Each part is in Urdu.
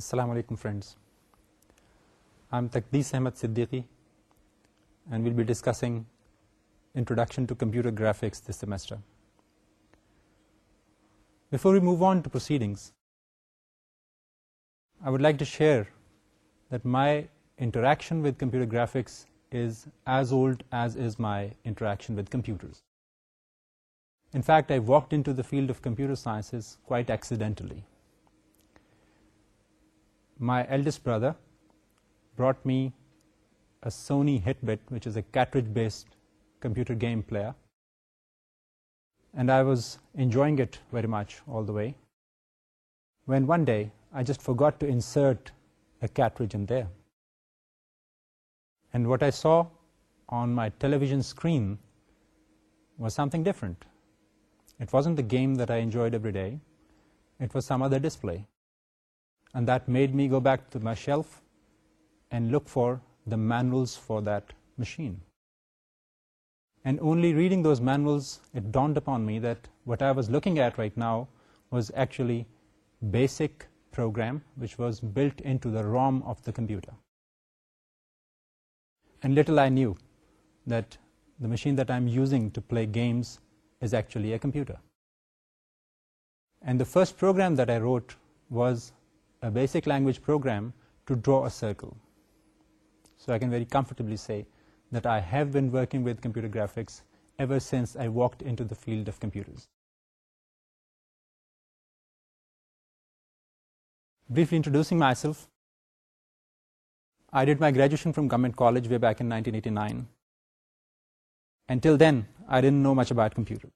السلام علیکم friends I am Taqdees Ahmad Siddiqui and we'll be discussing introduction to computer graphics this semester before we move on to proceedings I would like to share that my interaction with computer graphics is as old as is my interaction with computers in fact I walk in field of computer sciences quite accidentally my eldest brother brought me a Sony Hitbit, which is a cartridge-based computer game player, and I was enjoying it very much all the way, when one day I just forgot to insert a cartridge in there. And what I saw on my television screen was something different. It wasn't the game that I enjoyed every day, it was some other display. And that made me go back to my shelf and look for the manuals for that machine. And only reading those manuals, it dawned upon me that what I was looking at right now was actually basic program which was built into the ROM of the computer. And little I knew that the machine that I'm using to play games is actually a computer. And the first program that I wrote was a basic language program to draw a circle. So I can very comfortably say that I have been working with computer graphics ever since I walked into the field of computers. Briefly introducing myself, I did my graduation from Government College way back in 1989. Until then, I didn't know much about computers.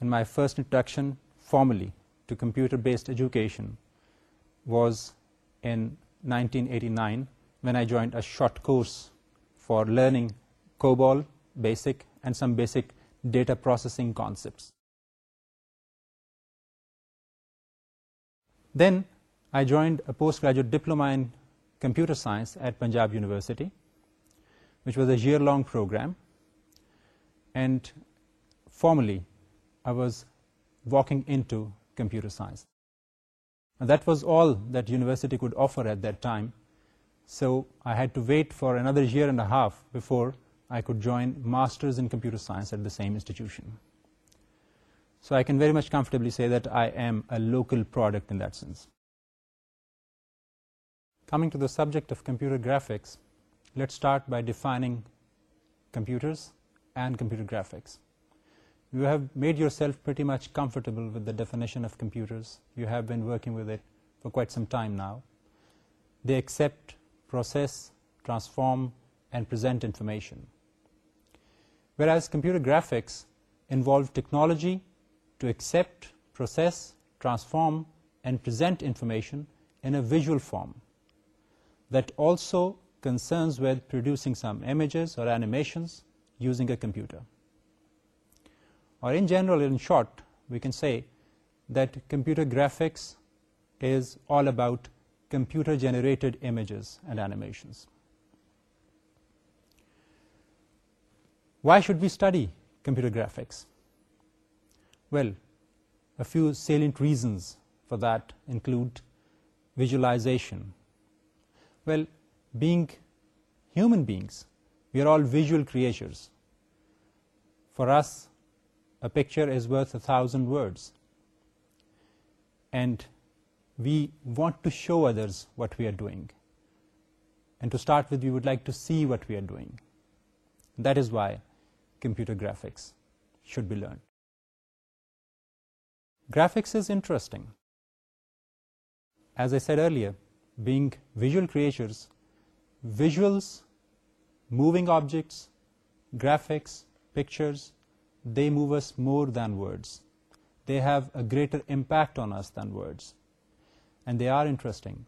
And my first introduction formally to computer-based education was in 1989 when I joined a short course for learning COBOL basic and some basic data processing concepts. Then I joined a postgraduate diploma in computer science at Punjab University, which was a year-long program, and formally I was walking into computer science. And that was all that university could offer at that time. So I had to wait for another year and a half before I could join Masters in Computer Science at the same institution. So I can very much comfortably say that I am a local product in that sense. Coming to the subject of computer graphics, let's start by defining computers and computer graphics. You have made yourself pretty much comfortable with the definition of computers. You have been working with it for quite some time now. They accept, process, transform, and present information. Whereas computer graphics involve technology to accept, process, transform, and present information in a visual form that also concerns with producing some images or animations using a computer or in general, in short, we can say that computer graphics is all about computer generated images and animations. Why should we study computer graphics? Well, a few salient reasons for that include visualization. Well, being human beings, we are all visual creatures. For us, a picture is worth 1,000 words. And we want to show others what we are doing. And to start with, we would like to see what we are doing. That is why computer graphics should be learned. Graphics is interesting. As I said earlier, being visual creatures, visuals, moving objects, graphics, pictures, they move us more than words. They have a greater impact on us than words. And they are interesting.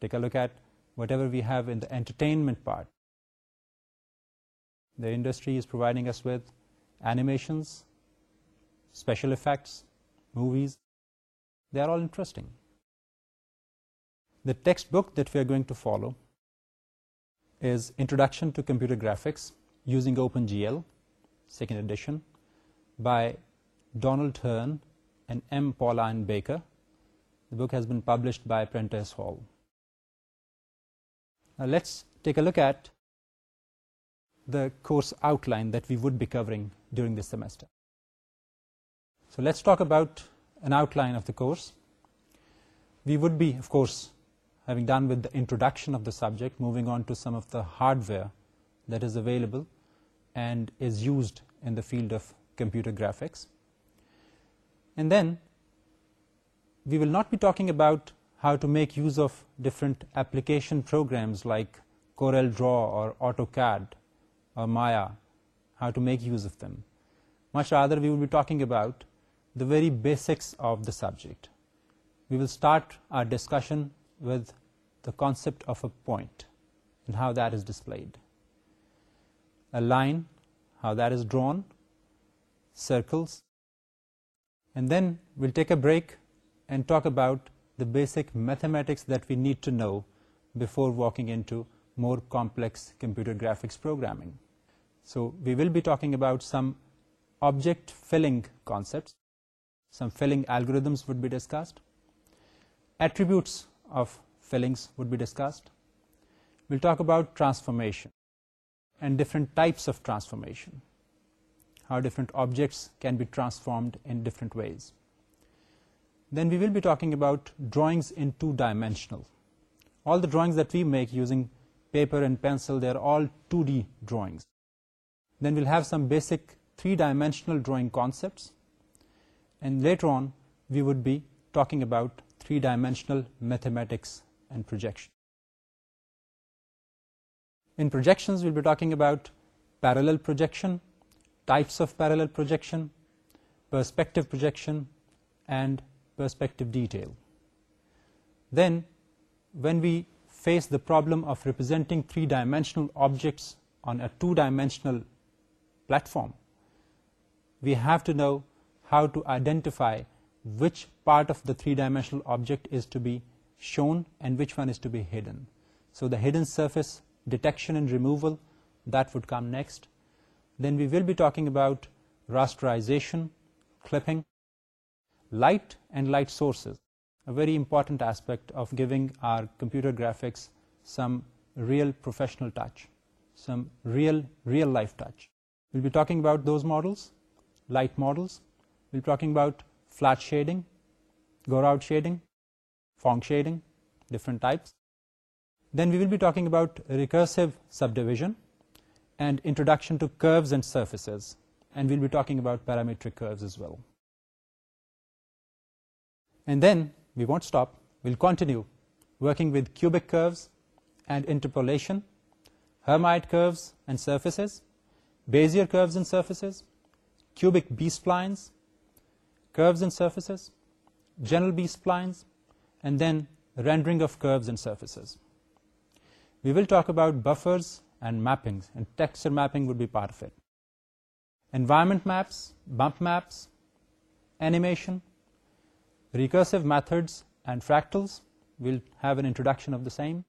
Take a look at whatever we have in the entertainment part. The industry is providing us with animations, special effects, movies. They are all interesting. The textbook that we are going to follow is Introduction to Computer Graphics using OpenGL second edition, by Donald Hearn and M. Pauline Baker. The book has been published by Prentice Hall. Now let's take a look at the course outline that we would be covering during this semester. So let's talk about an outline of the course. We would be, of course, having done with the introduction of the subject, moving on to some of the hardware that is available and is used in the field of computer graphics. And then we will not be talking about how to make use of different application programs like CorelDRAW or AutoCAD or Maya, how to make use of them. Much rather, we will be talking about the very basics of the subject. We will start our discussion with the concept of a point and how that is displayed a line, how that is drawn, circles. And then we'll take a break and talk about the basic mathematics that we need to know before walking into more complex computer graphics programming. So we will be talking about some object filling concepts, some filling algorithms would be discussed, attributes of fillings would be discussed. We'll talk about transformation and different types of transformation, how different objects can be transformed in different ways. Then we will be talking about drawings in two-dimensional. All the drawings that we make using paper and pencil, they are all 2D drawings. Then we'll have some basic three-dimensional drawing concepts, and later on we would be talking about three-dimensional mathematics and projection. In projections, we'll be talking about parallel projection, types of parallel projection, perspective projection, and perspective detail. Then, when we face the problem of representing three-dimensional objects on a two-dimensional platform, we have to know how to identify which part of the three-dimensional object is to be shown and which one is to be hidden. So the hidden surface detection and removal, that would come next. Then we will be talking about rasterization, clipping, light and light sources, a very important aspect of giving our computer graphics some real professional touch, some real life touch. We'll be talking about those models, light models. We'll be talking about flat shading, go-out shading, Phong shading, different types. Then we will be talking about recursive subdivision and introduction to curves and surfaces, and we'll be talking about parametric curves as well. And then we won't stop, we'll continue working with cubic curves and interpolation, Hermite curves and surfaces, Bezier curves and surfaces, cubic B-splines, curves and surfaces, general B-splines, and then rendering of curves and surfaces. We will talk about buffers and mappings, and texture mapping would be part of it. Environment maps, bump maps, animation, recursive methods and fractals. We'll have an introduction of the same.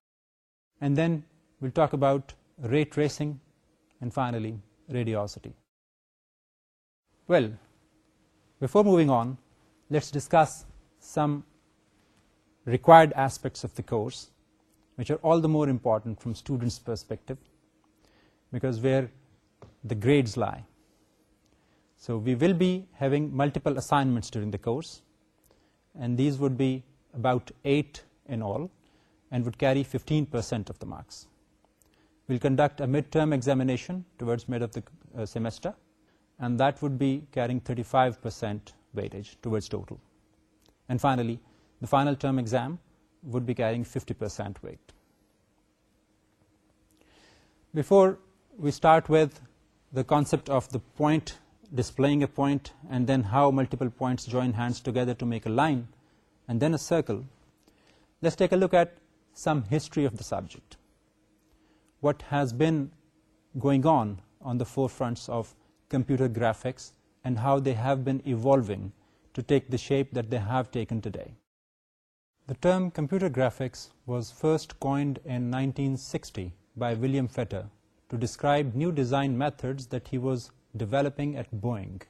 And then we'll talk about ray tracing and finally radiosity. Well, before moving on, let's discuss some required aspects of the course which are all the more important from students' perspective, because where the grades lie. So we will be having multiple assignments during the course, and these would be about 8 in all and would carry 15% of the marks. We'll conduct a midterm examination towards mid of the uh, semester, and that would be carrying 35% weightage towards total. And finally, the final term exam would be carrying 50% weight. Before we start with the concept of the point, displaying a point, and then how multiple points join hands together to make a line and then a circle, let's take a look at some history of the subject. What has been going on the forefronts of computer graphics and how they have been evolving to take the shape that they have taken today. The term computer graphics was first coined in 1960 by William Fetter to describe new design methods that he was developing at Boeing.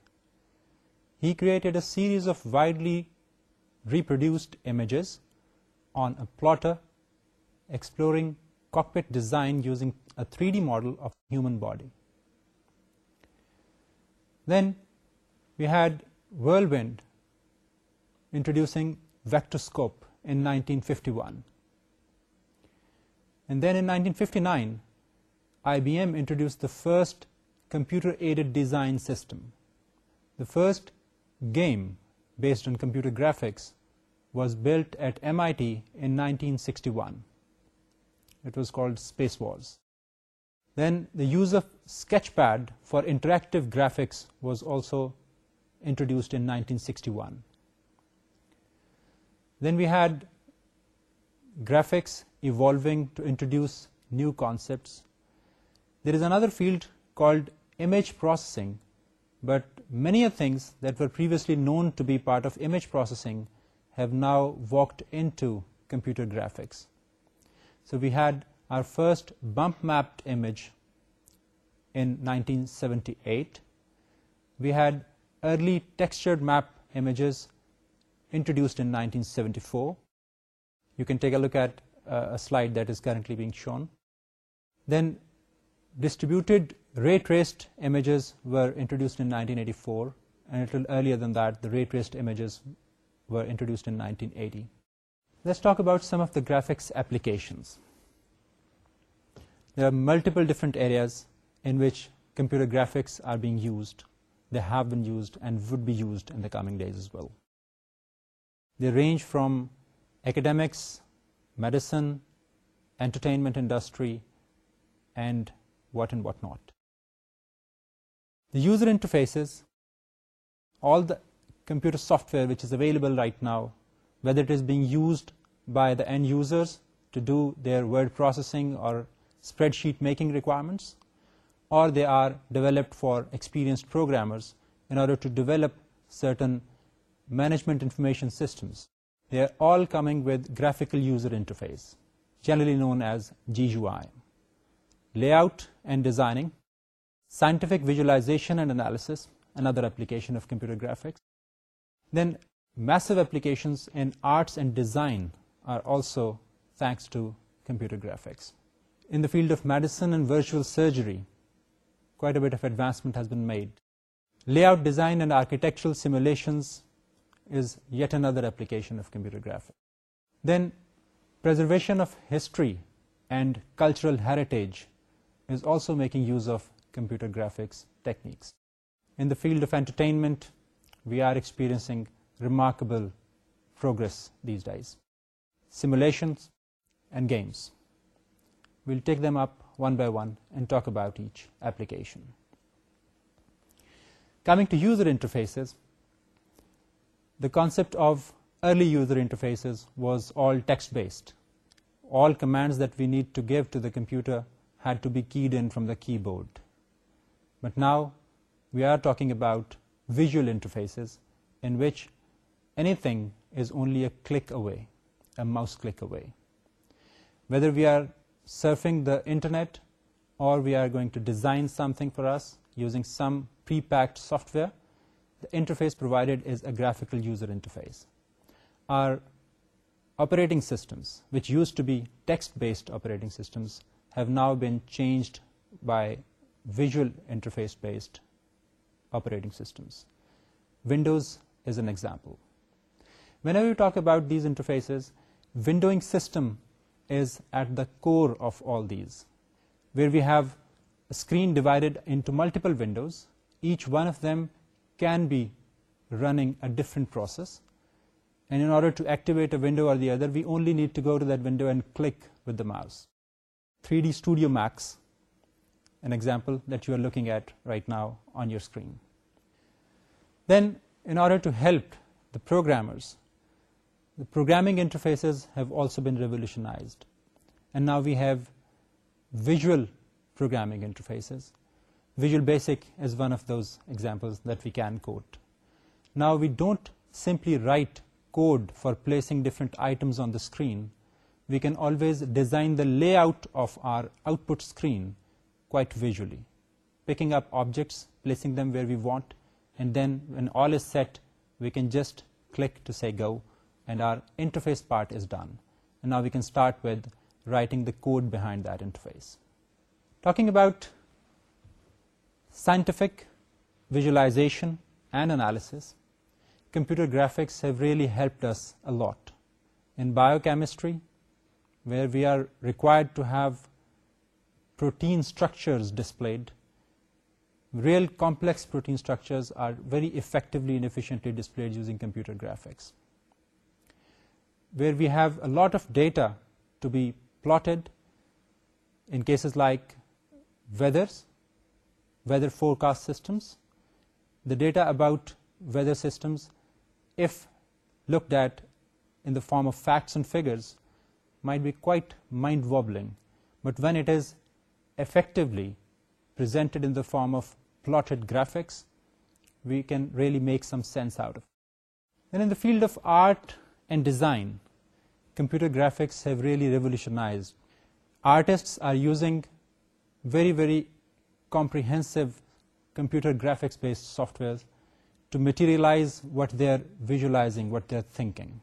He created a series of widely reproduced images on a plotter exploring cockpit design using a 3D model of the human body. Then we had Whirlwind introducing vectoscope in 1951. And then in 1959, IBM introduced the first computer-aided design system. The first game based on computer graphics was built at MIT in 1961. It was called Space Wars. Then the use of Sketchpad for interactive graphics was also introduced in 1961. Then we had graphics evolving to introduce new concepts. There is another field called image processing, but many things that were previously known to be part of image processing have now walked into computer graphics. So we had our first bump mapped image in 1978. We had early textured map images introduced in nineteen seventy four you can take a look at that is کرنٹلیون دین ڈسٹریبیوٹیڈ ریٹ ویسٹز were introduced in eighty four earlier than that ray ویسٹ ونٹروڈیوسڈینٹی about graphics multiple different areas in which computer graphics have been used and would be used انگیز well They range from academics, medicine, entertainment industry, and what not. The user interfaces, all the computer software which is available right now, whether it is being used by the end users to do their word processing or spreadsheet making requirements, or they are developed for experienced programmers in order to develop certain جمنٹ information systems generally known as jam layout and designing scientific visualization arts and design graphics in the field of medicine and virtual surgery کوئی architectural simulation is yet another application of computer graphics. Then preservation of history and cultural heritage is also making use of computer graphics techniques. In the field of entertainment, we are experiencing remarkable progress these days. Simulations and games. We'll take them up one by one and talk about each application. Coming to user interfaces, the concept of early user interfaces was all text-based. All commands that we need to give to the computer had to be keyed in from the keyboard. But now we are talking about visual interfaces in which anything is only a click away, a mouse click away. Whether we are surfing the internet or we are going to design something for us using some pre-packed software, the interface provided is a graphical user interface. Our operating systems, which used to be text-based operating systems, have now been changed by visual interface-based operating systems. Windows is an example. Whenever you talk about these interfaces, windowing system is at the core of all these, where we have a screen divided into multiple windows, each one of them can be running a different process. And in order to activate a window or the other, we only need to go to that window and click with the mouse. 3D Studio Max, an example that you are looking at right now on your screen. Then, in order to help the programmers, the programming interfaces have also been revolutionized. And now we have visual programming interfaces Visual Basic is one of those examples that we can quote. Now, we don't simply write code for placing different items on the screen. We can always design the layout of our output screen quite visually, picking up objects, placing them where we want, and then when all is set, we can just click to say go, and our interface part is done. And now we can start with writing the code behind that interface. Talking about Scientific visualization and analysis, computer graphics have really helped us a lot. In biochemistry, where we are required to have protein structures displayed, real complex protein structures are very effectively and efficiently displayed using computer graphics. Where we have a lot of data to be plotted in cases like weathers, weather forecast systems. The data about weather systems, if looked at in the form of facts and figures, might be quite mind-wobbling, but when it is effectively presented in the form of plotted graphics, we can really make some sense out of it. Then in the field of art and design, computer graphics have really revolutionized. Artists are using very, very comprehensive computer graphics-based softwares to materialize what they're visualizing, what they're thinking.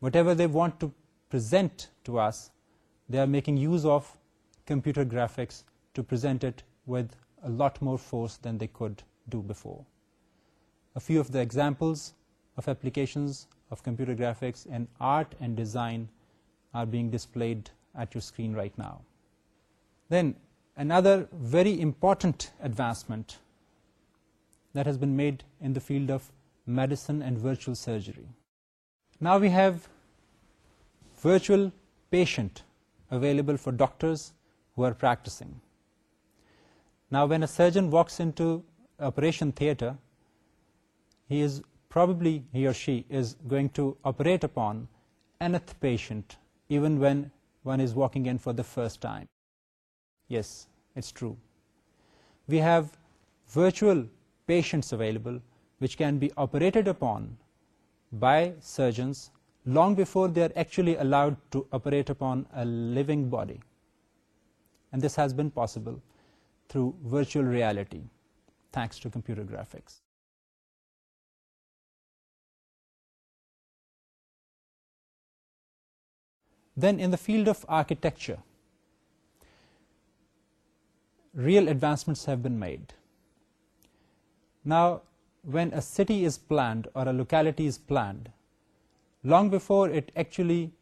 Whatever they want to present to us, they are making use of computer graphics to present it with a lot more force than they could do before. A few of the examples of applications of computer graphics in art and design are being displayed at your screen right now. Then Another very important advancement that has been made in the field of medicine and virtual surgery. Now we have virtual patient available for doctors who are practicing. Now when a surgeon walks into operation theater, he or she is going to operate upon nth patient even when one is walking in for the first time. Yes, it's true. We have virtual patients available which can be operated upon by surgeons long before they are actually allowed to operate upon a living body. And this has been possible through virtual reality, thanks to computer graphics. Then in the field of architecture, real advancements have been made. Now, when a city is planned or a locality is planned, long before it actually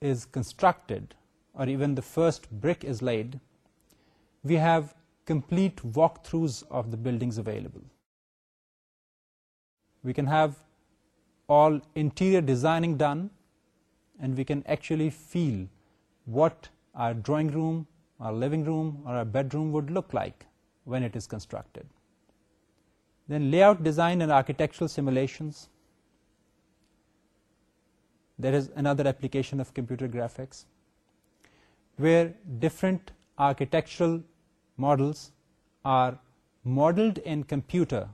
is constructed or even the first brick is laid, we have complete walkthroughs of the buildings available. We can have all interior designing done, and we can actually feel what our drawing room our living room or our bedroom would look like when it is constructed. Then layout design and architectural simulations. There is another application of computer graphics where different architectural models are modeled in computer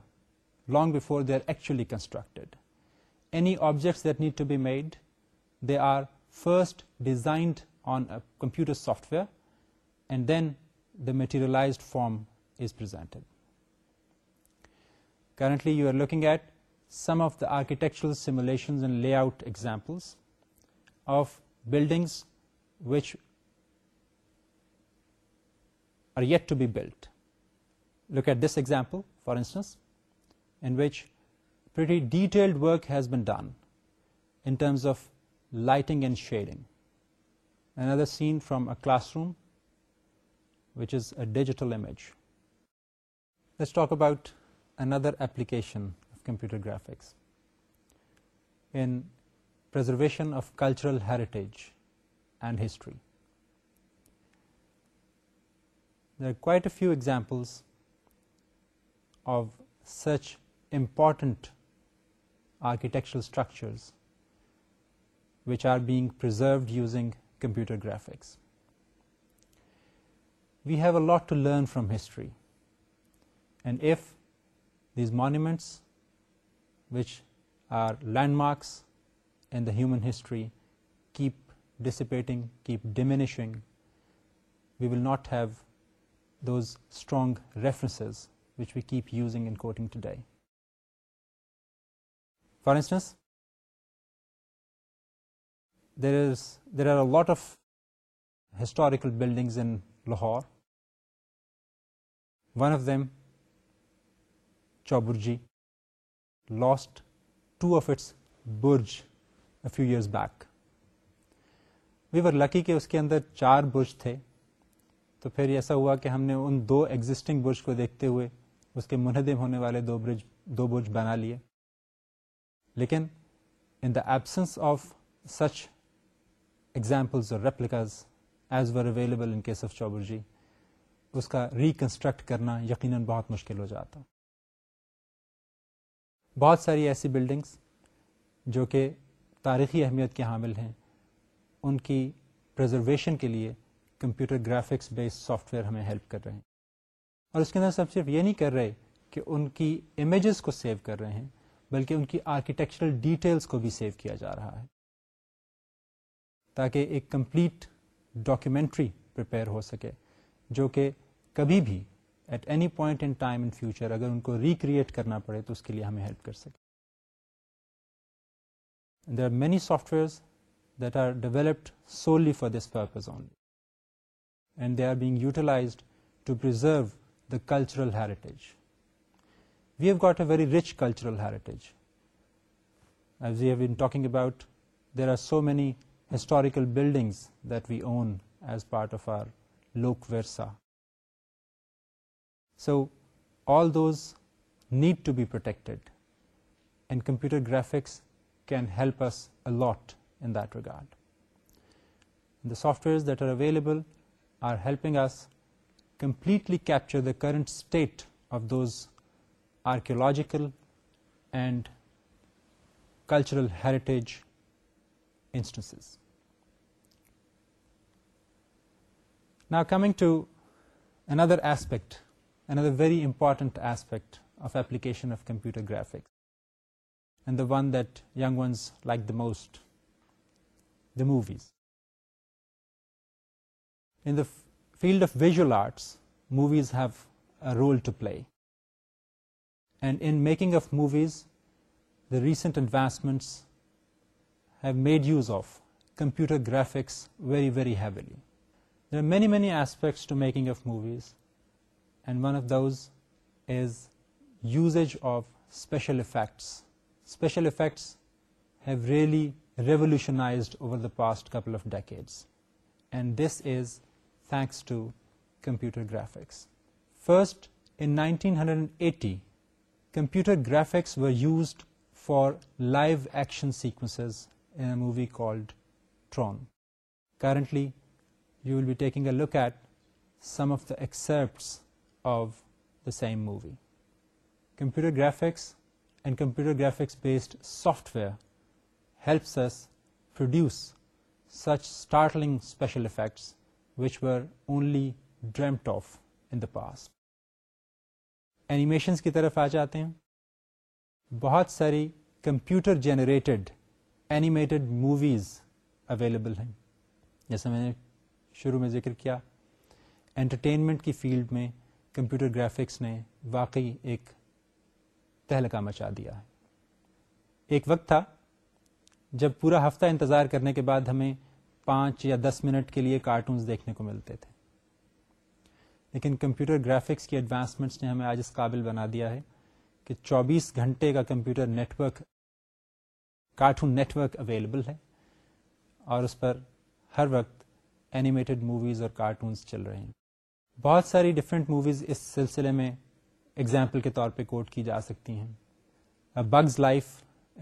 long before they are actually constructed. Any objects that need to be made, they are first designed on a computer software and then the materialized form is presented. Currently, you are looking at some of the architectural simulations and layout examples of buildings which are yet to be built. Look at this example, for instance, in which pretty detailed work has been done in terms of lighting and shading. Another scene from a classroom which is a digital image. Let's talk about another application of computer graphics in preservation of cultural heritage and history. There are quite a few examples of such important architectural structures which are being preserved using computer graphics. We have a lot to learn from history. And if these monuments, which are landmarks in the human history, keep dissipating, keep diminishing, we will not have those strong references which we keep using and quoting today. For instance, there are a lot of historical buildings in Lahore one of them Chauburji lost two of its برج few years back we were lucky کہ اس کے اندر چار برج تھے تو پھر ایسا ہوا کہ ہم نے ان دو ایگزٹنگ برج کو دیکھتے ہوئے اس کے منہدم ہونے والے دو برج دو برج بنا لیے لیکن in the absence of such examples اور replicas as were available in case of چوبر جی اس کا ریکنسٹرکٹ کرنا یقیناً بہت مشکل ہو جاتا بہت ساری ایسی بلڈنگس جو کہ تاریخی اہمیت کے حامل ہیں ان کی پرزرویشن کے لیے کمپیوٹر گرافکس بیس سافٹ ویئر ہمیں ہیلپ کر رہے ہیں اور اس کے اندر سب صرف یہ نہیں کر رہے کہ ان کی امیجز کو سیو کر رہے ہیں بلکہ ان کی آرکیٹیکچرل ڈیٹیلس کو بھی سیو کیا جا رہا ہے تاکہ ایک کمپلیٹ ڈاکومینٹری پھر ہو سکے جو کہ کبھی بھی at any point in time in future اگر ان کو ریکریٹ کرنا پڑے تو اس کے لیے ہمیں ہیلپ کر سکے there are many softwares that are developed solely for this purpose only and they are being utilized to preserve the cultural heritage we have got a very rich cultural heritage as we have been talking about there are so many historical buildings that we own as part of our Lok Warsa. So all those need to be protected, and computer graphics can help us a lot in that regard. The softwares that are available are helping us completely capture the current state of those archaeological and cultural heritage instances. Now coming to another aspect, another very important aspect of application of computer graphics, and the one that young ones like the most, the movies. In the field of visual arts, movies have a role to play. And in making of movies, the recent advancements have made use of computer graphics very, very heavily. There are many, many aspects to making of movies, and one of those is usage of special effects. Special effects have really revolutionized over the past couple of decades, and this is thanks to computer graphics. First, in 1980, computer graphics were used for live action sequences in a movie called Tron. Currently, you will be taking a look at some of the excerpts of the same movie computer graphics and computer graphics based software helps produce such startling special effects which were only dreamt of in the past animations کی طرف آ جاتے ہیں بہت ساری computer generated animated movies available ہیں جیسے میں نے شروع میں ذکر کیا انٹرٹینمنٹ کی فیلڈ میں کمپیوٹر گرافکس نے واقعی ایک تہلکہ مچا دیا ہے ایک وقت تھا جب پورا ہفتہ انتظار کرنے کے بعد ہمیں پانچ یا دس منٹ کے لیے کارٹونز دیکھنے کو ملتے تھے لیکن کمپیوٹر گرافکس کی ایڈوانسمنٹس نے ہمیں آج اس قابل بنا دیا ہے کہ چوبیس گھنٹے کا computer network cartoon network available ہے اور اس پر ہر وقت اینیمیٹڈ موویز اور کارٹونس چل رہے ہیں بہت ساری ڈفرینٹ موویز اس سلسلے میں ایگزامپل کے طور پہ کوٹ کی جا سکتی ہیں bugs life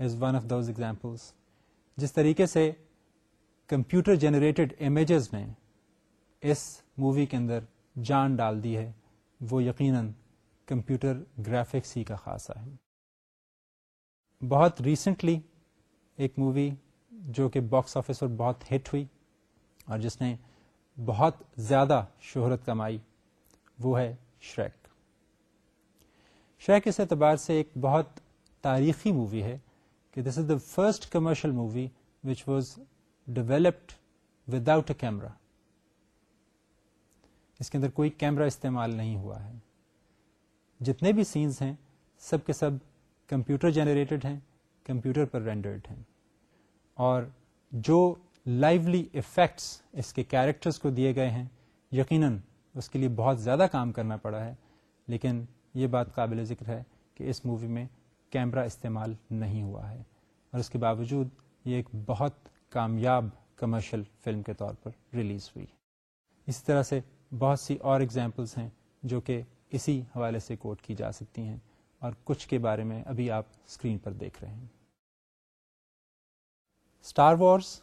is one of those examples جس طریقے سے کمپیوٹر جنریٹڈ امیجز نے اس مووی کے اندر جان ڈال دی ہے وہ یقیناً کمپیوٹر گرافکس ہی کا خاصہ ہے بہت ریسنٹلی ایک مووی جو کہ باکس آفس پر بہت ہٹ ہوئی اور جس نے بہت زیادہ شہرت کمائی وہ ہے شریک شریک اس اعتبار سے ایک بہت تاریخی مووی ہے کہ this is the first commercial movie which was developed without a camera اس کے اندر کوئی کیمرا استعمال نہیں ہوا ہے جتنے بھی سینز ہیں سب کے سب کمپیوٹر جنریٹڈ ہیں کمپیوٹر پر رینڈرڈ ہیں اور جو لائولی افیکٹس اس کے کیریکٹرس کو دیے گئے ہیں یقیناً اس کے لیے بہت زیادہ کام کرنا پڑا ہے لیکن یہ بات قابل ذکر ہے کہ اس مووی میں کیمرہ استعمال نہیں ہوا ہے اور اس کے باوجود یہ ایک بہت کامیاب کمرشل فلم کے طور پر ریلیز ہوئی اس طرح سے بہت سی اور ایگزامپلس ہیں جو کہ اسی حوالے سے کوٹ کی جا سکتی ہیں اور کچھ کے بارے میں ابھی آپ اسکرین پر دیکھ رہے ہیں اسٹار وارس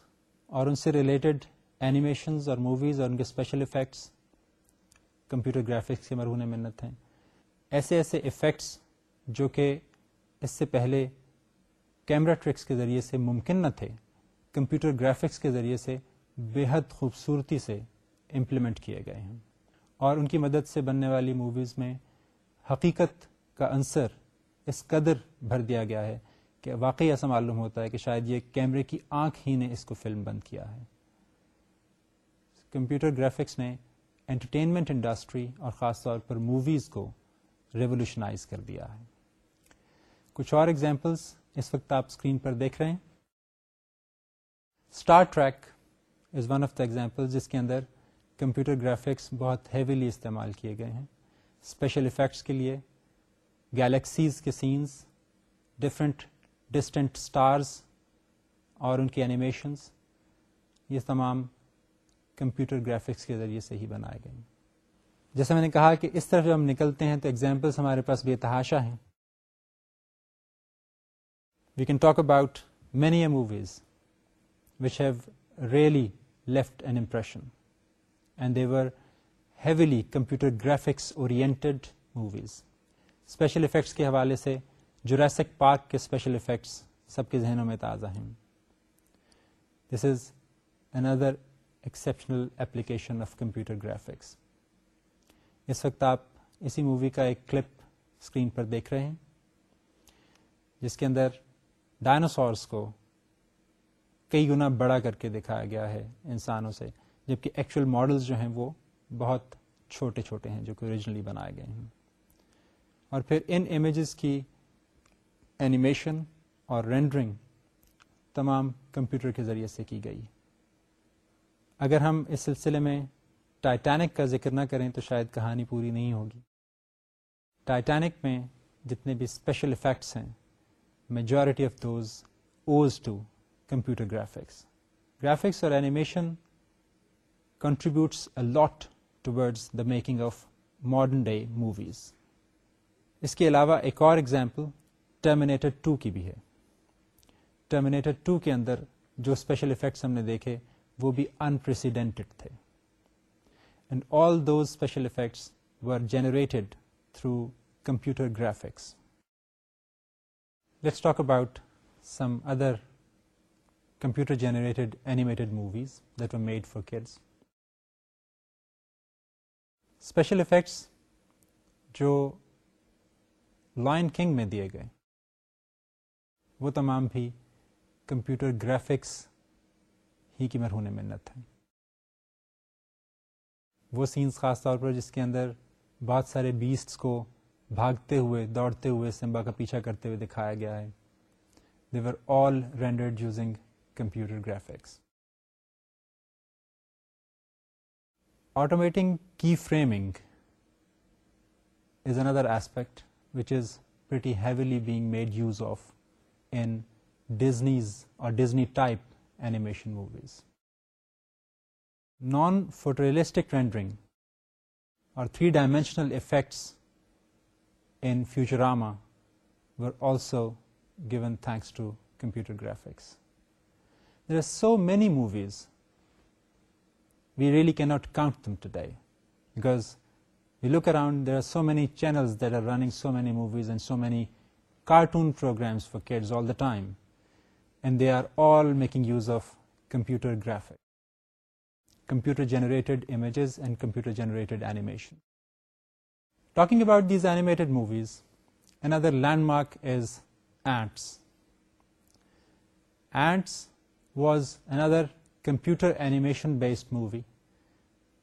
اور ان سے ریلیٹڈ اینیمیشنز اور موویز اور ان کے اسپیشل افیکٹس کمپیوٹر گرافکس کے مرہون منت ہیں ایسے ایسے افیکٹس جو کہ اس سے پہلے کیمرہ ٹرکس کے ذریعے سے ممکن نہ تھے کمپیوٹر گرافکس کے ذریعے سے بے حد خوبصورتی سے امپلیمنٹ کیے گئے ہیں اور ان کی مدد سے بننے والی موویز میں حقیقت کا عنصر اس قدر بھر دیا گیا ہے کہ واقعی ایسا معلوم ہوتا ہے کہ شاید یہ کیمرے کی آنکھ ہی نے اس کو فلم بند کیا ہے کمپیوٹر گرافکس نے انٹرٹینمنٹ انڈسٹری اور خاص طور پر موویز کو ریولیوشنائز کر دیا ہے کچھ اور ایگزامپلس اس وقت آپ اسکرین پر دیکھ رہے ہیں Star Trek is one of the example جس کے اندر کمپیوٹر گرافکس بہت ہیویلی استعمال کیے گئے ہیں اسپیشل افیکٹس کے لیے گیلیکسیز کے سینس ڈفرنٹ ڈسٹینٹ اسٹارس اور ان کی اینیمیشنس یہ تمام کمپیوٹر گرافکس کے ذریعے سے ہی بنائے گئے جیسے میں نے کہا کہ اس طرف جب ہم نکلتے ہیں تو ایگزامپلس ہمارے پاس بے تحاشا ہیں we can talk about many a movies which have really left an impression and they were heavily computer graphics oriented movies special effects کے حوالے سے جوریسک پارک کے اسپیشل افیکٹس سب کے ذہنوں میں تازہ ہیں this is another exceptional application of computer graphics اس وقت آپ اسی مووی کا ایک کلپ اسکرین پر دیکھ رہے ہیں جس کے اندر ڈائناسورس کو کئی گنا بڑا کر کے دکھایا گیا ہے انسانوں سے جبکہ ایکچوئل ماڈلس جو ہیں وہ بہت چھوٹے چھوٹے ہیں جو کہ اوریجنلی بنائے گئے ہیں اور پھر ان امیجز کی اینیمیشن اور رینڈرنگ تمام کمپیوٹر کے ذریعے سے کی گئی اگر ہم اس سلسلے میں ٹائٹینک کا ذکر نہ کریں تو شاید کہانی پوری نہیں ہوگی ٹائٹینک میں جتنے بھی اسپیشل افیکٹس ہیں majority of those owes to computer graphics graphics اور animation contributes a lot towards the making of modern day movies اس کے علاوہ ایک اور ایگزامپل ٹرمینیٹر ٹو کی بھی ہے ٹرمینیٹر ٹو کے اندر جو اسپیشل افیکٹس ہم نے دیکھے وہ بھی انپریسیڈینٹڈ تھے and all those special effects were generated through computer graphics let's talk about some other computer generated animated movies that made for kids special effects جو لائن کنگ میں دیے گئے وہ تمام بھی کمپیوٹر گرافکس ہی کی مرحونے منت ہیں وہ سینس خاص طور پر جس کے اندر بہت سارے بیسٹس کو بھاگتے ہوئے دوڑتے ہوئے سمبا کا پیچھا کرتے ہوئے دکھایا گیا ہے they were all rendered using computer graphics automating key framing is another aspect which is pretty heavily being made use of in Disney's or Disney-type animation movies. Non-photorealistic rendering or three-dimensional effects in Futurama were also given thanks to computer graphics. There are so many movies, we really cannot count them today, because we look around, there are so many channels that are running so many movies and so many cartoon programs for kids all the time, and they are all making use of computer graphics, computer-generated images and computer-generated animation. Talking about these animated movies, another landmark is Ants. Ants was another computer animation-based movie,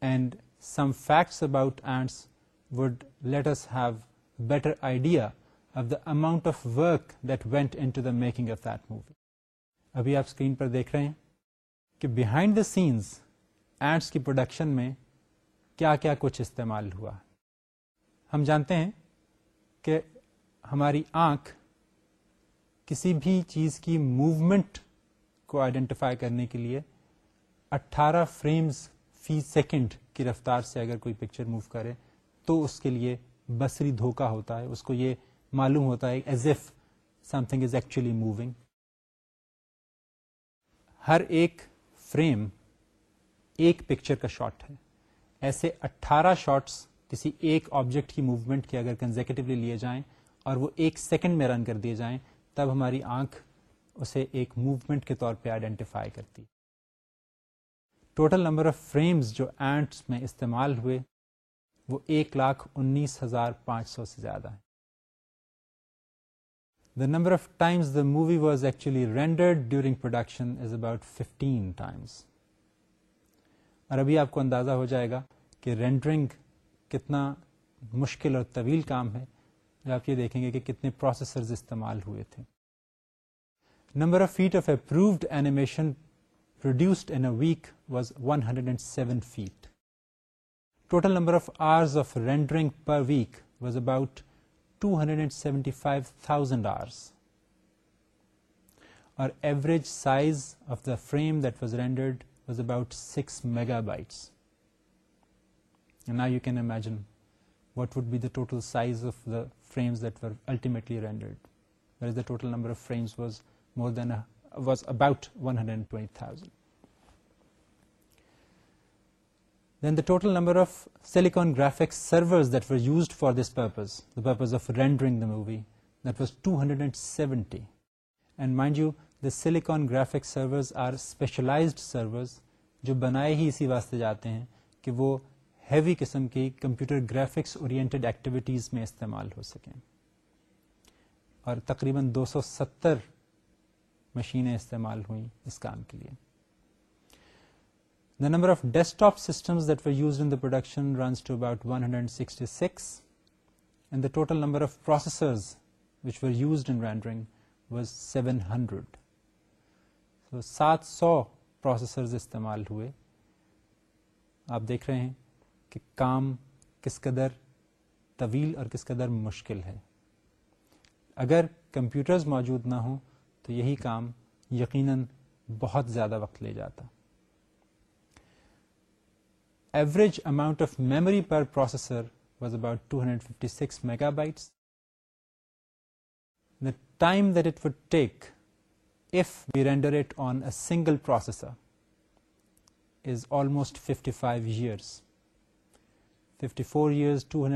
and some facts about Ants would let us have a better idea amount of work that went in making of movie. ابھی آپ اسکرین پر دیکھ رہے ہیں کہ بہائنڈ دا سینس ایڈس کی پروڈکشن میں کیا کیا کچھ استعمال ہوا ہم جانتے ہیں کہ ہماری آنکھ کسی بھی چیز کی movement کو آئیڈینٹیفائی کرنے کے لیے اٹھارہ فریمز فی سیکنڈ کی رفتار سے اگر کوئی پکچر موو کرے تو اس کے لیے بصری دھوکا ہوتا ہے اس کو یہ معلوم ہوتا ہے as if some thing is actually moving ہر ایک فریم ایک پکچر کا شاٹ ہے ایسے اٹھارہ شاٹس کسی ایک آبجیکٹ کی موومنٹ کے اگر کنزیکٹولی لیے جائیں اور وہ ایک سیکنڈ میں رن کر دیے جائیں تب ہماری آنکھ اسے ایک موومنٹ کے طور پہ آئیڈینٹیفائی کرتی ٹوٹل نمبر آف فریمز جو اینٹس میں استعمال ہوئے وہ ایک لاکھ انیس ہزار پانچ سو سے زیادہ ہیں the number of times the movie was actually rendered during production is about fifteen times اور ابھی آپ کو اندازہ ہو جائے گا کہ رینڈرنگ کتنا مشکل اور طویل کام ہے جب آپ یہ دیکھیں گے کہ کتنے پروسیسرز استعمال ہوئے تھے number of feet of approved animation produced in week was one hundred and seven feet total number of hours of rendering per week was about hundred and seventy five thousand hours اور frame that was rendered was about six megabytes نا you can imagine what would be total size of the frames الٹیڈیڈ frames was more than about one hundred thousand جو بنائے ہی اسی واسطے جاتے ہیں کہ وہ ہیوی قسم کی کمپیوٹر گرافکس اورینٹڈ ایکٹیویٹیز میں استعمال ہو سکیں اور تقریباً دو سو ستر مشینیں استعمال ہوئیں اس کام کے لیے the number of desktop systems that used the production runs to about one hundred sixty six and the total number of processors used in was seven hundred سات سو پروسیسرز استعمال ہوئے آپ دیکھ رہے ہیں کہ کام کس قدر طویل اور کس قدر مشکل ہے اگر کمپیوٹرز موجود نہ ہوں تو یہی کام یقیناً بہت زیادہ وقت لے جاتا average amount of memory processor was about two hundred fifty six megabytes the time that it take of render it on a single processor is almost fifty five years fifty four year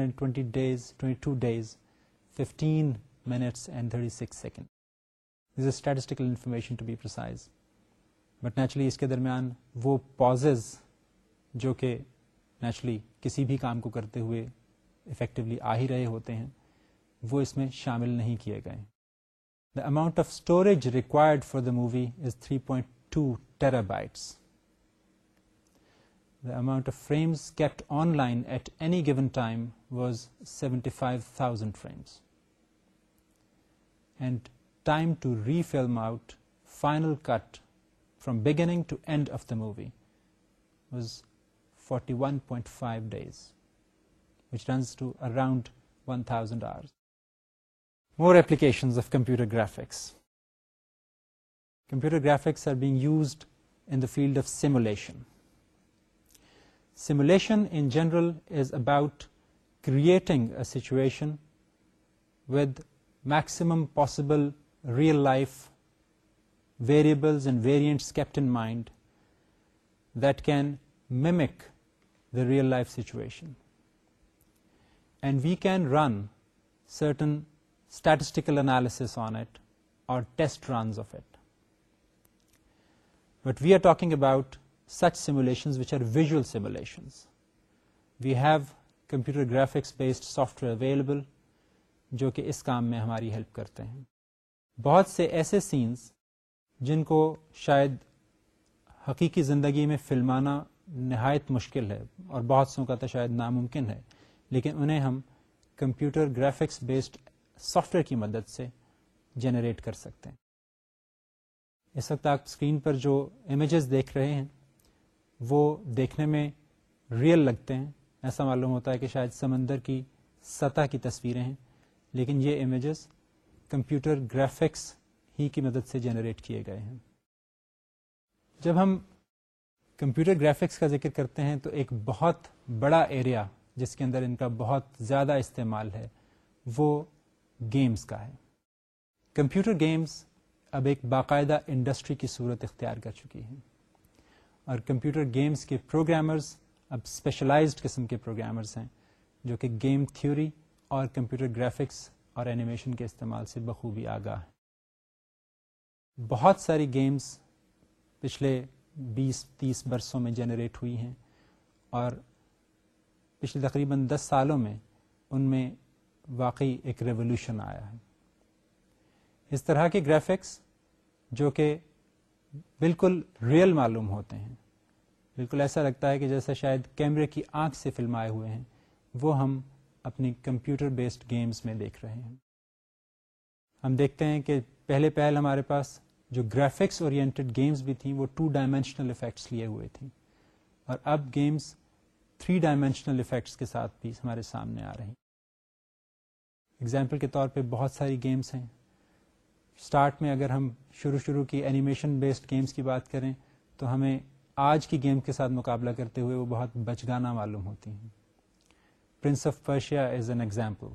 and thirty six statistical information but naturally اس کے درمیان وہ pauses جو کہ نیچرلی کسی بھی کام کو کرتے ہوئے افیکٹولی آ ہی رہے ہوتے ہیں وہ اس میں شامل نہیں کیے گئے the amount of storage required for the movie is three point two terabytes the amount of frames kept online at any given time was seventy five thousand frames and time to refilm out final cut from beginning to end of the movie was 41.5 days, which runs to around 1,000 hours. More applications of computer graphics. Computer graphics are being used in the field of simulation. Simulation in general is about creating a situation with maximum possible real-life variables and variants kept in mind that can mimic real life situation and we can run certain statistical it on test اور test runs of it but we are talking about such are visual we have computer graphics based software available جو کہ اس کام میں ہماری ہیلپ کرتے ہیں بہت سے ایسے سینس جن کو شاید حقیقی زندگی میں فلمانا نہایت مشکل ہے اور بہت سو کا تو شاید ناممکن ہے لیکن انہیں ہم computer graphics based software کی مدد سے جنریٹ کر سکتے ہیں اس وقت آپ اسکرین پر جو امیجز دیکھ رہے ہیں وہ دیکھنے میں ریئل لگتے ہیں ایسا معلوم ہوتا ہے کہ شاید سمندر کی سطح کی تصویریں ہیں لیکن یہ امیجز کمپیوٹر گرافکس ہی کی مدد سے جنریٹ کیے گئے ہیں جب ہم کمپیوٹر گرافکس کا ذکر کرتے ہیں تو ایک بہت بڑا ایریا جس کے اندر ان کا بہت زیادہ استعمال ہے وہ گیمز کا ہے کمپیوٹر گیمز اب ایک باقاعدہ انڈسٹری کی صورت اختیار کر چکی ہے اور کمپیوٹر گیمز کے پروگرامرز اب اسپیشلائزڈ قسم کے پروگرامرز ہیں جو کہ گیم تھیوری اور کمپیوٹر گرافکس اور اینیمیشن کے استعمال سے بخوبی آگاہ بہت ساری گیمز پچھلے بیس تیس برسوں میں جنریٹ ہوئی ہیں اور پچھلے تقریباً دس سالوں میں ان میں واقعی ایک ریولیوشن آیا ہے اس طرح کے گرافکس جو کہ بالکل ریئل معلوم ہوتے ہیں بالکل ایسا لگتا ہے کہ جیسے شاید کیمرے کی آنکھ سے فلم آئے ہوئے ہیں وہ ہم اپنی کمپیوٹر بیسڈ گیمز میں دیکھ رہے ہیں ہم دیکھتے ہیں کہ پہلے پہل ہمارے پاس جو گرافکس اورینٹڈ گیمز بھی تھیں وہ ٹو ڈائمینشنل افیکٹس لیے ہوئے تھیں اور اب گیمز تھری ڈائمینشنل افیکٹس کے ساتھ بھی ہمارے سامنے آ رہے ہیں ایگزامپل کے طور پہ بہت ساری گیمز ہیں اسٹارٹ میں اگر ہم شروع شروع کی اینیمیشن بیسڈ گیمز کی بات کریں تو ہمیں آج کی گیم کے ساتھ مقابلہ کرتے ہوئے وہ بہت بچگانا معلوم ہوتی ہیں Prince of Persia is an example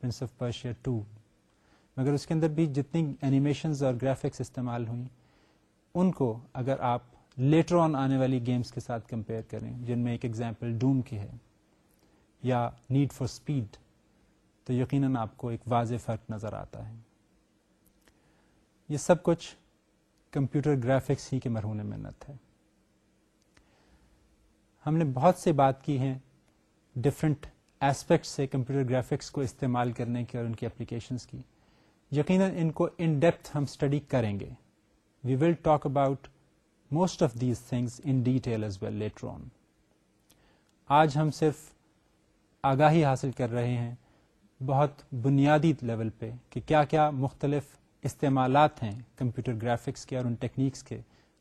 Prince of Persia two مگر اس کے اندر بھی جتنی اینیمیشنز اور گرافکس استعمال ہوئیں ان کو اگر آپ لیٹر آن آنے والی گیمز کے ساتھ کمپیئر کریں جن میں ایک ایگزامپل ڈوم کی ہے یا نیڈ فار اسپیڈ تو یقیناً آپ کو ایک واضح فرق نظر آتا ہے یہ سب کچھ کمپیوٹر گرافکس ہی کے مرہون منت ہے ہم نے بہت سی بات کی ہیں ڈفرنٹ ایسپیکٹ سے کمپیوٹر گرافکس کو استعمال کرنے کی اور ان کی اپلیکیشنس کی یقیناً ان کو ان ڈیپتھ ہم اسٹڈی کریں گے we will talk about most of these things in detail well later on آج ہم صرف آگاہی حاصل کر رہے ہیں بہت بنیادی لیول پہ کہ کیا کیا مختلف استعمالات ہیں کمپیوٹر گرافکس کے اور ان ٹیکنیکس کے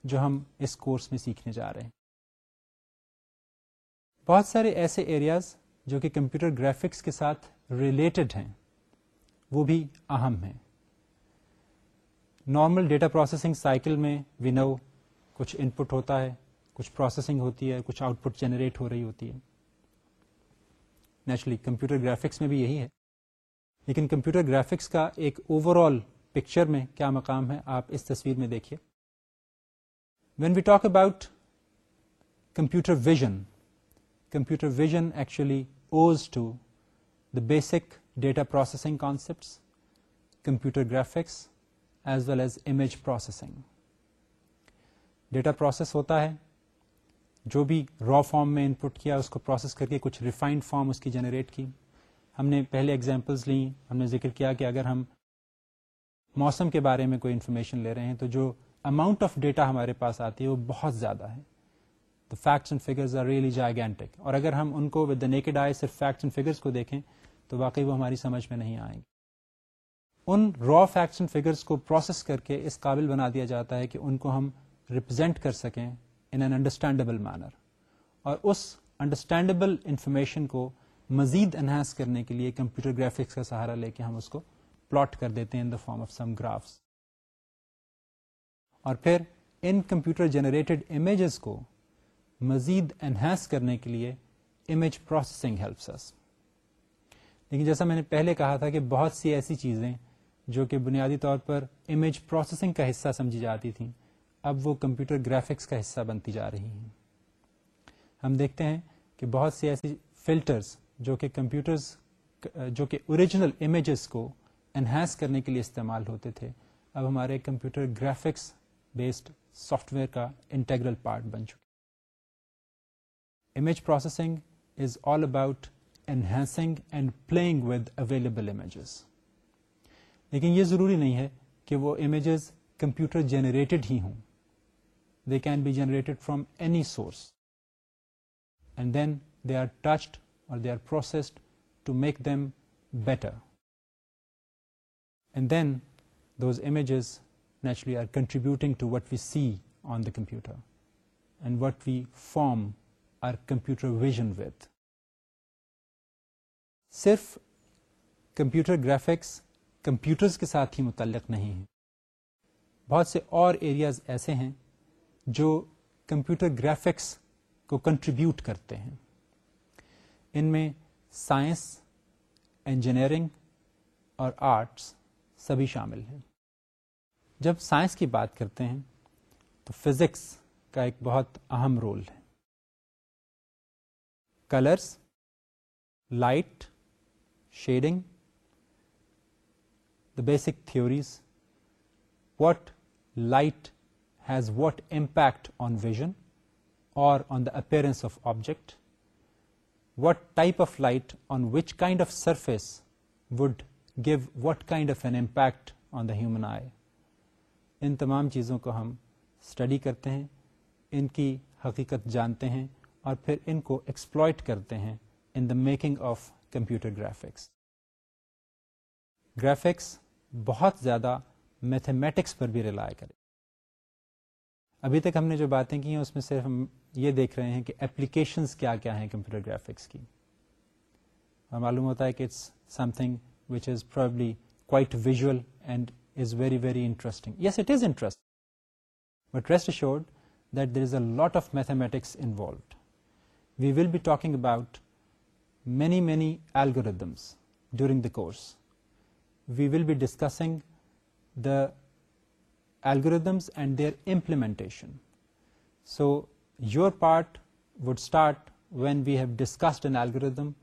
جو ہم اس کورس میں سیکھنے جا رہے ہیں بہت سارے ایسے ایریاز جو کہ کمپیوٹر گرافکس کے ساتھ ریلیٹڈ ہیں وہ بھی اہم ہیں نارمل ڈیٹا پروسیسنگ سائیکل میں نو کچھ ان پٹ ہوتا ہے کچھ پروسیسنگ ہوتی ہے کچھ آؤٹ پٹ جنریٹ ہو رہی ہوتی ہے نیچرلی کمپیوٹر گرافکس میں بھی یہی ہے لیکن کمپیوٹر گرافکس کا ایک اوور آل پکچر میں کیا مقام ہے آپ اس تصویر میں دیکھیے when we talk about computer vision computer vision actually owes to the basic data processing concepts computer graphics as well as image processing data process ہوتا ہے جو بھی را فارم میں ان پٹ کیا اس کو پروسیس کر کے کچھ ریفائنڈ فارم اس کی جنریٹ کی ہم نے پہلے ایگزامپلس لیں ہم نے ذکر کیا کہ اگر ہم موسم کے بارے میں کوئی انفارمیشن لے رہے ہیں تو جو اماؤنٹ آف ڈیٹا ہمارے پاس آتی ہے وہ بہت زیادہ ہے تو facts and figures are really gigantic اور اگر ہم ان کو ود دا نیکڈ آئے صرف فیکٹس اینڈ فگرس کو دیکھیں تو واقعی وہ ہماری سمجھ میں نہیں آئیں گے ان را فیکٹس اینڈ فگرس کو پروسیس کر کے اس قابل بنا دیا جاتا ہے کہ ان کو ہم ریپرزینٹ کر سکیں ان این انڈرسٹینڈیبل مینر اور اس انڈرسٹینڈیبل انفارمیشن کو مزید انہینس کرنے کے لیے کمپیوٹر گرافکس کا سہارا لے کے ہم اس کو پلاٹ کر دیتے ہیں in the form of some graphs اور پھر ان کمپیوٹر جنریٹڈ امیجز کو مزید انہینس کرنے کے لیے امیج پروسیسنگ ہیلپس لیکن جیسا میں نے پہلے کہا تھا کہ بہت سی ایسی چیزیں جو کہ بنیادی طور پر امیج پروسیسنگ کا حصہ سمجھی جاتی تھیں اب وہ کمپیوٹر گرافکس کا حصہ بنتی جا رہی ہیں ہم دیکھتے ہیں کہ بہت سی ایسی فلٹرز جو کہ کمپیوٹرز جو کہ اوریجنل امیجز کو انہینس کرنے کے لیے استعمال ہوتے تھے اب ہمارے computer graphics based software کا انٹیگرل پارٹ بن چکے image processing is all about enhancing and playing with available images لیکن یہ ضروری نہیں ہے کہ وہ امیجز کمپیوٹر جنریٹڈ ہی ہوں they can be generated from any source and then they are touched اور they are processed to make them better and then those images naturally are contributing to what we see on the computer and what we form are computer vision with صرف کمپیوٹر گرافکس کمپیوٹرز کے ساتھ ہی متعلق نہیں ہیں بہت سے اور ایریاز ایسے ہیں جو کمپیوٹر گرافکس کو کنٹریبیوٹ کرتے ہیں ان میں سائنس انجینئرنگ اور آرٹس سبھی شامل ہیں جب سائنس کی بات کرتے ہیں تو فزکس کا ایک بہت اہم رول ہے colours light shading the basic theories what light has what impact on vision اور on the appearance of object what type of light on which kind of surface would give what kind of an impact on the human eye. ان تمام چیزوں کو ہم اسٹڈی کرتے ہیں ان کی حقیقت جانتے ہیں اور پھر ان کو ایکسپلوئٹ کرتے ہیں in the making of computer graphics graphics بہت زیادہ میتھمیٹکس پر بھی ریلائی کرے ابھی تک ہم نے جو باتیں کی ہیں اس میں صرف ہم یہ دیکھ رہے ہیں کہ ایپلیکیشن کیا کیا ہیں کمپیوٹر گرافکس کی اور معلوم ہوتا ہے کہ it's something which is probably quite visual and is very very interesting yes it is interest but rest should that there is a lot of mathematics involved we will be talking about many algorithms during the course. We will be discussing the algorithms and their implementation. So your part would start when we have discussed an algorithm.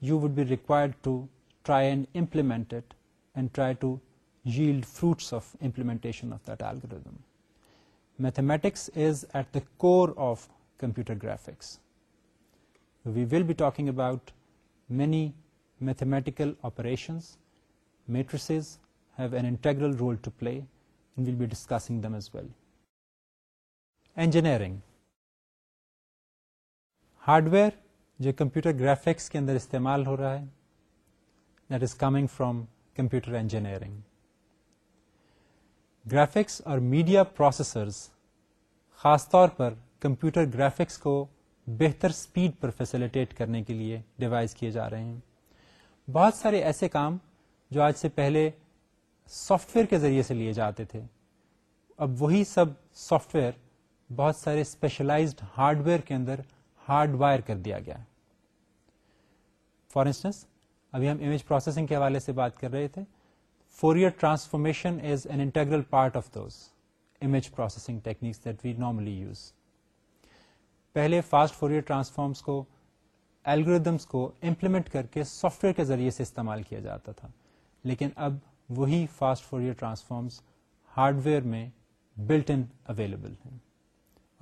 You would be required to try and implement it and try to yield fruits of implementation of that algorithm. Mathematics is at the core of computer graphics. We will be talking about many mathematical operations matrices have an integral role to play in will be discuss them as well engineering hardware جو کمپیوٹر گرافکس کے اندر استعمال ہو رہا ہے that is coming from computer engineering graphics اور میڈیا پروسیسرز خاص طور پر کمپیوٹر گرافکس کو بہتر سپیڈ پر فیسلٹیٹ کرنے کے لیے ڈیوائز کیے جا رہے ہیں بہت سارے ایسے کام جو آج سے پہلے سافٹ ویئر کے ذریعے سے لیے جاتے تھے اب وہی سب سافٹ ویئر بہت سارے اسپیشلائزڈ ہارڈ ویئر کے اندر ہارڈ وائر کر دیا گیا فار انسٹنس ابھی ہم امیج پروسیسنگ کے حوالے سے بات کر رہے تھے Fourier transformation is an integral part of those image processing techniques that we normally use پہلے فاسٹ فار ایئر ٹرانسفارمس کو الگوریدمس کو امپلیمنٹ کر کے سافٹ ویئر کے ذریعے سے استعمال کیا جاتا تھا لیکن اب وہی fast Fourier transforms hardware میں بلٹ ان اویلیبل ہیں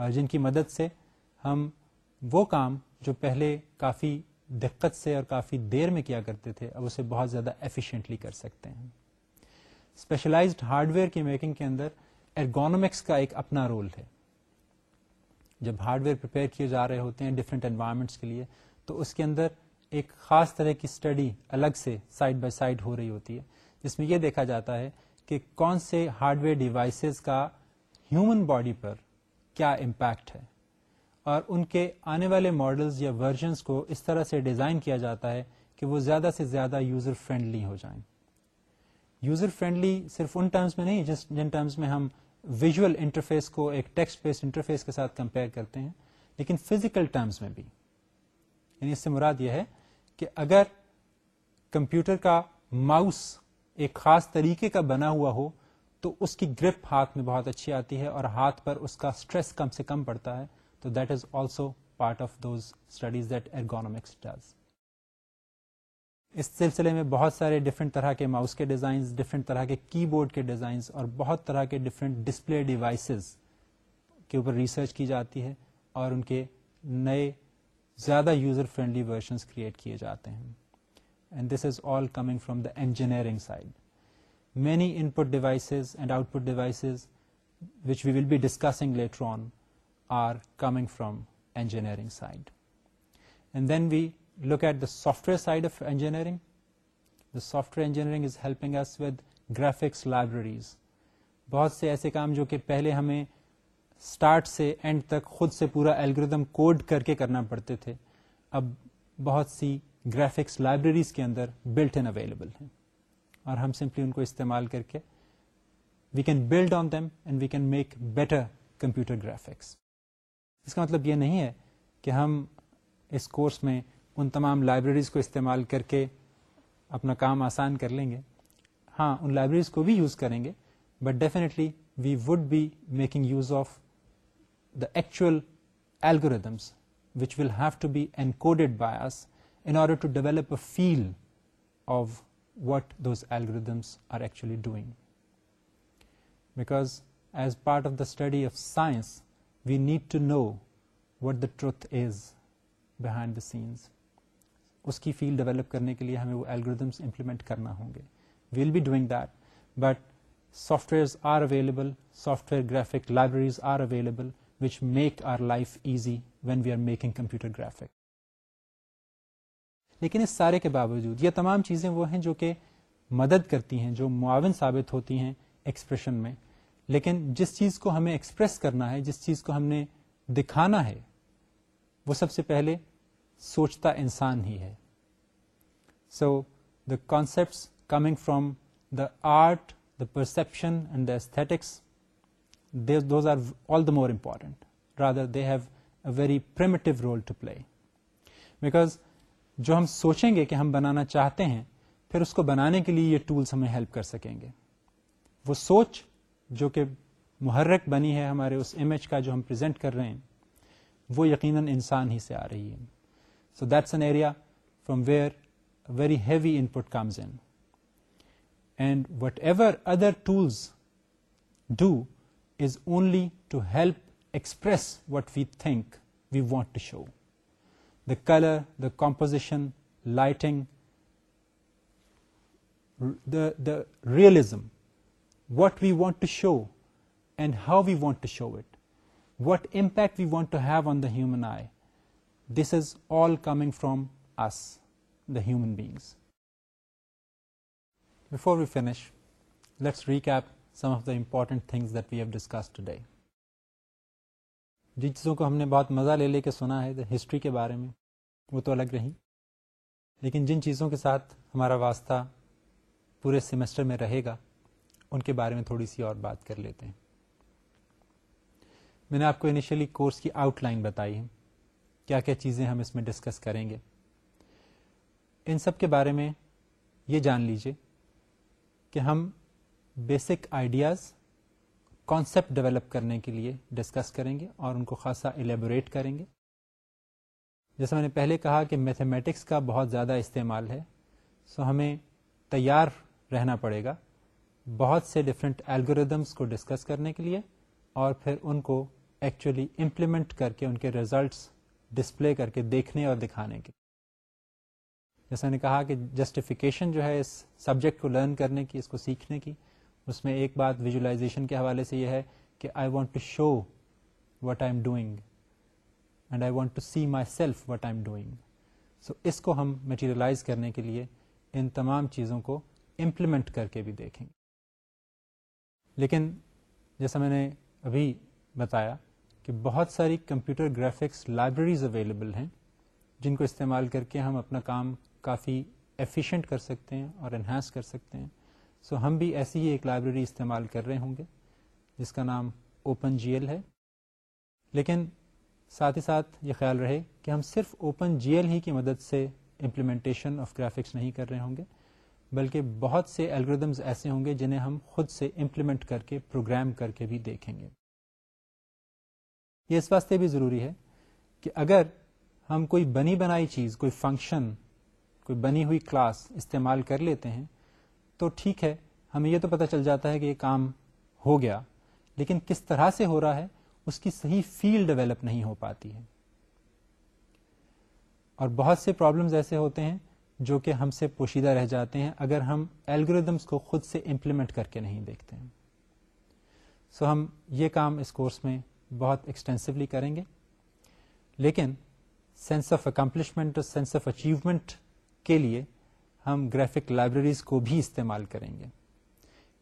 اور جن کی مدد سے ہم وہ کام جو پہلے کافی دقت سے اور کافی دیر میں کیا کرتے تھے اب اسے بہت زیادہ ایفیشینٹلی کر سکتے ہیں اسپیشلائزڈ ہارڈ ویئر کی میکنگ کے اندر ایرگونومکس کا ایک اپنا رول ہے جب ہارڈ ویئر پریپیئر کیے جا رہے ہوتے ہیں ڈفرینٹ انوائرمنٹس کے لیے تو اس کے اندر ایک خاص طرح کی اسٹڈی الگ سے سائڈ بائی سائڈ ہو رہی ہوتی ہے جس میں یہ دیکھا جاتا ہے کہ کون سے ہارڈ ویئر ڈیوائسز کا ہیومن باڈی پر کیا امپیکٹ ہے اور ان کے آنے والے ماڈلز یا ورژنس کو اس طرح سے ڈیزائن کیا جاتا ہے کہ وہ زیادہ سے زیادہ یوزر فرینڈلی ہو جائیں یوزر فرینڈلی صرف ان ٹرمز میں نہیں جس جن ٹرمز میں ہم ویژول انٹرفیس کو ایک ٹیکسٹ بیس انٹرفیس کے ساتھ کمپیئر کرتے ہیں لیکن فزیکل ٹرمز میں بھی یعنی اس سے مراد یہ ہے کہ اگر کمپیوٹر کا ماؤس ایک خاص طریقے کا بنا ہوا ہو تو اس کی گرپ ہاتھ میں بہت اچھی آتی ہے اور ہاتھ پر اس کا اسٹریس کم سے کم پڑتا ہے تو that is also part of those studies that does اس سلسلے میں بہت سارے ڈفرنٹ طرح کے ماؤس کے ڈیزائنس ڈفرنٹ طرح کے کی بورڈ کے ڈیزائنس اور بہت طرح کے ڈفرنٹ ڈسپلے ڈیوائسز کے اوپر ریسرچ کی جاتی ہے اور ان کے نئے زیادہ یوزر فرینڈلی ورژنس کریٹ کیے جاتے ہیں and this is all coming from the engineering side many input devices and output devices which we will be discussing later on are coming from engineering side and then we look at the software side of engineering the software engineering is helping us with graphics libraries بہت سے ایسے کام جو کہ پہلے ہمیں اسٹارٹ سے اینڈ تک خود سے پورا الگریدم کوڈ کر کے کرنا پڑتے تھے اب بہت سی گرافکس لائبریریز کے اندر بلٹ ان اویلیبل ہیں اور ہم سمپلی ان کو استعمال کر کے we can build on them and we can make better computer graphics اس کا مطلب یہ نہیں ہے کہ ہم اس کورس میں ان تمام لائبریریز کو استعمال کر کے اپنا کام آسان کر لیں گے ہاں ان لائبریریز کو بھی یوز کریں گے but definitely we would be making use of the actual algorithms which will have to be encoded by us in order to develop a feel of what those algorithms are actually doing because as part of the study of science we need to know what the truth is behind the sense اس کی فیلڈ ڈیولپ کرنے کے لیے ہمیں وہ ایلگردمس امپلیمنٹ کرنا ہوں گے we'll be doing that but softwares are available software graphic libraries are available which make our life easy when we are making computer graphic لیکن اس سارے کے باوجود یہ تمام چیزیں وہ ہیں جو کہ مدد کرتی ہیں جو معاون ثابت ہوتی ہیں ایکسپریشن میں لیکن جس چیز کو ہمیں ایکسپریس کرنا ہے جس چیز کو ہم نے دکھانا ہے وہ سب سے پہلے سوچتا انسان ہی ہے so the concepts coming from the art the perception and the aesthetics are all the more important rather they have a very primitive role to play because جو ہم سوچیں گے کہ ہم بنانا چاہتے ہیں پھر اس کو بنانے کے لیے یہ ٹولس ہمیں ہیلپ کر سکیں گے وہ سوچ جو کہ محرک بنی ہے ہمارے اس امیج کا جو ہم پریزنٹ کر رہے ہیں وہ یقیناً انسان ہی سے آ رہی ہے So that's an area from where a very heavy input comes in. And whatever other tools do is only to help express what we think we want to show. The color, the composition, lighting, the realism, what we want to show and how we want to show it, what impact we want to have on the human eye, this is all coming from us the human bags before we finish let's recap some of the important things that we have discuss today جن چیزوں کو ہم نے بہت مزہ لے لے کے سنا ہے دا ہسٹری کے بارے میں وہ تو الگ رہی لیکن جن چیزوں کے ساتھ ہمارا واسطہ پورے سیمسٹر میں رہے گا ان کے بارے میں تھوڑی سی اور بات کر لیتے ہیں میں نے آپ کو انیشلی کورس کی آؤٹ لائن بتائی ہے کیا کیا چیزیں ہم اس میں ڈسکس کریں گے ان سب کے بارے میں یہ جان لیجیے کہ ہم بیسک آئیڈیاز کانسیپٹ ڈیولپ کرنے کے لیے ڈسکس کریں گے اور ان کو خاصا الیبوریٹ کریں گے جیسے میں نے پہلے کہا کہ میتھمیٹکس کا بہت زیادہ استعمال ہے سو ہمیں تیار رہنا پڑے گا بہت سے ڈفرینٹ الگوریدمس کو ڈسکس کرنے کے لیے اور پھر ان کو ایکچولی امپلیمنٹ کر کے ان کے ریزلٹس ڈسپلے کر کے دیکھنے اور دکھانے کی جیسا نے کہا کہ جسٹیفیکیشن جو ہے اس سبجیکٹ کو لرن کرنے کی اس کو سیکھنے کی اس میں ایک بات ویژلائزیشن کے حوالے سے یہ ہے کہ I want to show what I am doing and I want to see myself what I am doing so اس کو ہم میٹیریلائز کرنے کے لیے ان تمام چیزوں کو امپلیمنٹ کر کے بھی دیکھیں گے لیکن جیسا میں نے ابھی بتایا کہ بہت ساری کمپیوٹر گرافکس لائبریریز اویلیبل ہیں جن کو استعمال کر کے ہم اپنا کام کافی ایفیشینٹ کر سکتے ہیں اور انہینس کر سکتے ہیں سو ہم بھی ایسی ہی ایک لائبریری استعمال کر رہے ہوں گے جس کا نام اوپن جی ایل ہے لیکن ساتھ ہی ساتھ یہ خیال رہے کہ ہم صرف اوپن جی ایل ہی کی مدد سے امپلیمنٹیشن آف گرافکس نہیں کر رہے ہوں گے بلکہ بہت سے الگریدمز ایسے ہوں گے جنہیں ہم خود سے امپلیمنٹ کر کے پروگرام کر کے بھی دیکھیں گے یہ اس واسطے بھی ضروری ہے کہ اگر ہم کوئی بنی بنائی چیز کوئی فنکشن کوئی بنی ہوئی کلاس استعمال کر لیتے ہیں تو ٹھیک ہے ہمیں یہ تو پتہ چل جاتا ہے کہ یہ کام ہو گیا لیکن کس طرح سے ہو رہا ہے اس کی صحیح فیل ڈیولپ نہیں ہو پاتی ہے اور بہت سے پرابلمز ایسے ہوتے ہیں جو کہ ہم سے پوشیدہ رہ جاتے ہیں اگر ہم ایلگردمس کو خود سے امپلیمنٹ کر کے نہیں دیکھتے ہیں سو so ہم یہ کام اس کورس میں بہت ایکسٹینسولی کریں گے لیکن سینس آف اکمپلشمنٹ اور سینس آف اچیومنٹ کے لیے ہم گرافک لائبریریز کو بھی استعمال کریں گے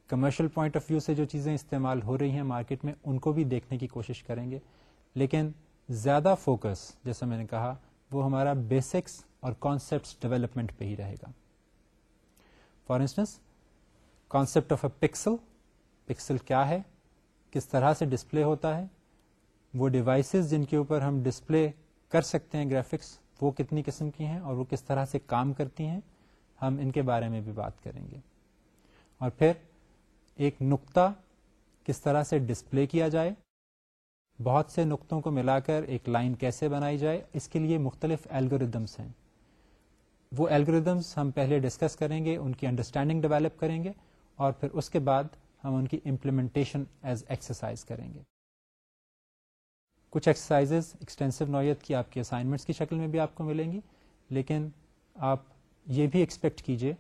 کمرشل پوائنٹ آف ویو سے جو چیزیں استعمال ہو رہی ہیں مارکیٹ میں ان کو بھی دیکھنے کی کوشش کریں گے لیکن زیادہ فوکس جیسا میں نے کہا وہ ہمارا بیسکس اور کانسیپٹس ڈیولپمنٹ پہ ہی رہے گا for instance concept of a pixel pixel کیا ہے کس طرح سے ڈسپلے ہوتا ہے وہ ڈیوائسز جن کے اوپر ہم ڈسپلے کر سکتے ہیں گرافکس وہ کتنی قسم کی ہیں اور وہ کس طرح سے کام کرتی ہیں ہم ان کے بارے میں بھی بات کریں گے اور پھر ایک نقطہ کس طرح سے ڈسپلے کیا جائے بہت سے نقطوں کو ملا کر ایک لائن کیسے بنائی جائے اس کے لیے مختلف الگوریدمس ہیں وہ الگوریدمس ہم پہلے ڈسکس کریں گے ان کی انڈرسٹینڈنگ ڈیولپ کریں گے اور پھر اس کے بعد ہم ان کی امپلیمنٹیشن ایز ایکسرسائز کریں گے کچھ ایکسرسائزز ایکسٹینسو نوعیت کی آپ کی اسائنمنٹس کی شکل میں بھی آپ کو ملیں گی لیکن آپ یہ بھی ایکسپیکٹ کیجیے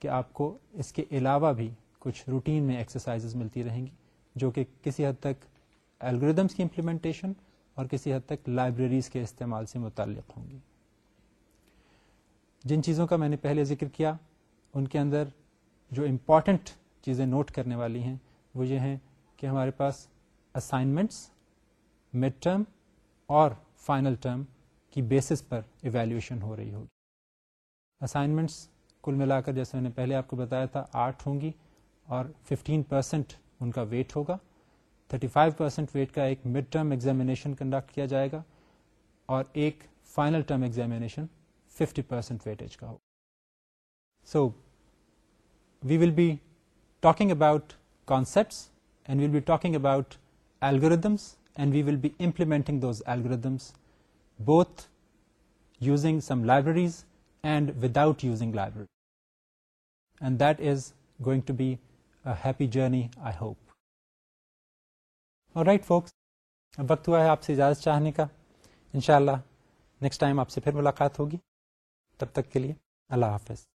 کہ آپ کو اس کے علاوہ بھی کچھ روٹین میں ایکسرسائز ملتی رہیں گی جو کہ کسی حد تک الگریدمس کی امپلیمنٹیشن اور کسی حد تک لائبریریز کے استعمال سے متعلق ہوں گی جن چیزوں کا میں نے پہلے ذکر کیا ان کے اندر جو امپورٹنٹ چیزیں نوٹ کرنے والی ہیں وہ یہ ہیں کہ ہمارے پاس اسائنمنٹس مڈ ٹرم اور فائنل ٹرم کی بیسس پر ایویلویشن ہو رہی ہوگی اسائنمنٹس کل ملا کر جیسے میں نے پہلے آپ کو بتایا تھا آٹھ ہوں گی اور ففٹین پرسینٹ ان کا ویٹ ہوگا تھرٹی فائیو پرسینٹ ویٹ کا ایک مڈ ٹرم ایگزامینیشن کنڈکٹ کیا جائے گا اور ایک final term examination fifty percent weightage کا ہوگا so we will be talking about concepts and we'll be talking about algorithms and we will be implementing algorithms both using some libraries and without using library and that is going to be a happy journey I hope right focus اب وقت ہوا ہے آپ سے اجازت چاہنے کا ان شاء اللہ نیکسٹ ٹائم آپ سے پھر ملاقات ہوگی تب تک کے لیے اللہ حافظ